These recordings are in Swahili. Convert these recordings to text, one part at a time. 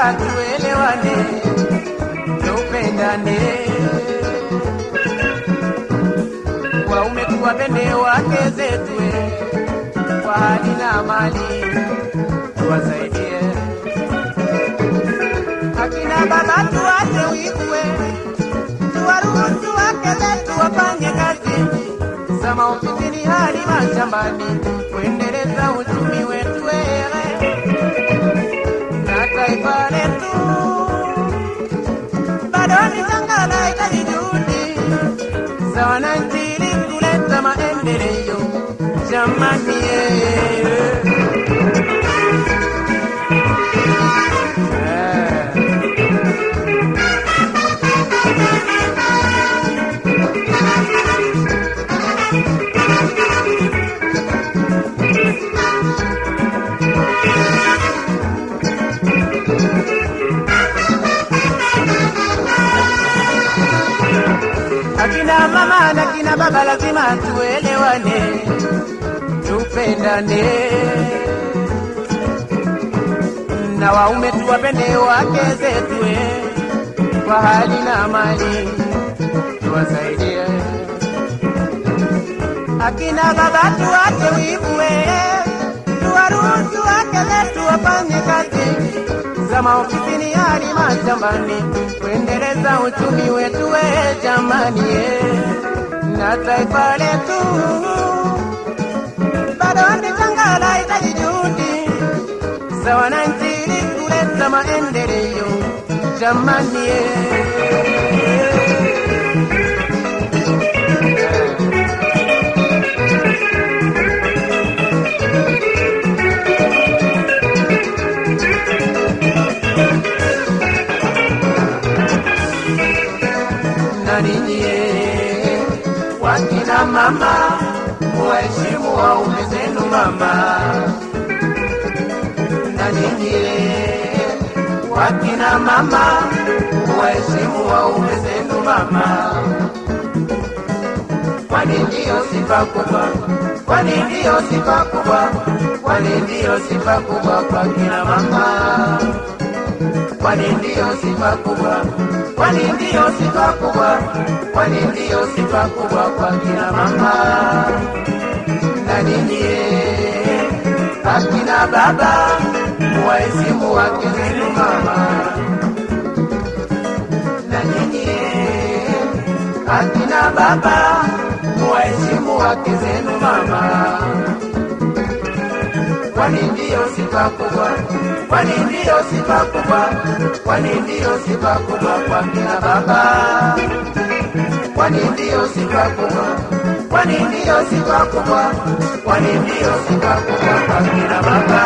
baba tuelewane, tupendane, waume tuwapende wake zetu, kwa hali na mali tuwasaidie. Akina baba tuwache wikwe, tuwaruhusu wake zetu wapange kazi za maofisini hadi mashambani, kuendeleza uchumi Jamani, yeah, yeah. Akina mama na kina baba lazima tuelewane, tupendane, na waume tuwapende wake zetu kwa hali na mali tuwasaidie. Akina baba tuwache wivu, maofisini hadi mashambani, kuendeleza uchumi wetu we jamani, eh, na taifa letu. Bado ni changa lahitaji juhudi. Za wananchi kuleta maendeleo. Jamani, na ninyi wakina mama, muheshimu waume zenu mama. Na ninyi wakina mama, muheshimu waume zenu mama, kwani ndiyo sifa kubwa, kwani ndiyo sifa kubwa, kwani ndiyo sifa kubwa kwa kina mama kwani ndiyo sifa kubwa, kwani ndiyo sifa kubwa, kwani ndiyo sifa kubwa kwa kina mama? Na ninyi akina baba, muwaheshimu wake zenu mama. Na nyinyi akina baba, muwaheshimu wake zenu mama. Kwani ndiyo sifa kubwa, kwani ndiyo sifa kubwa, kwani ndiyo sifa kubwa kwa kina baba, kwani ndiyo sifa kubwa, kwani ndiyo sifa kubwa, kwani ndiyo sifa kubwa kwa kina baba.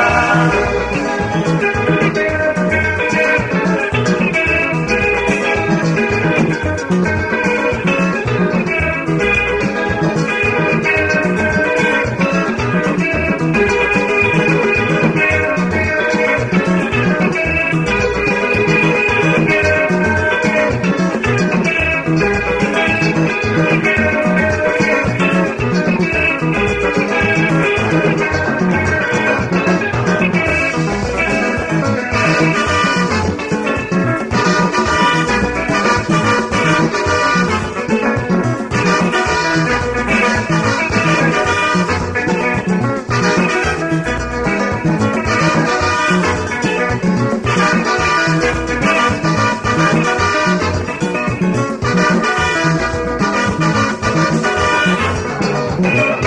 Yeah.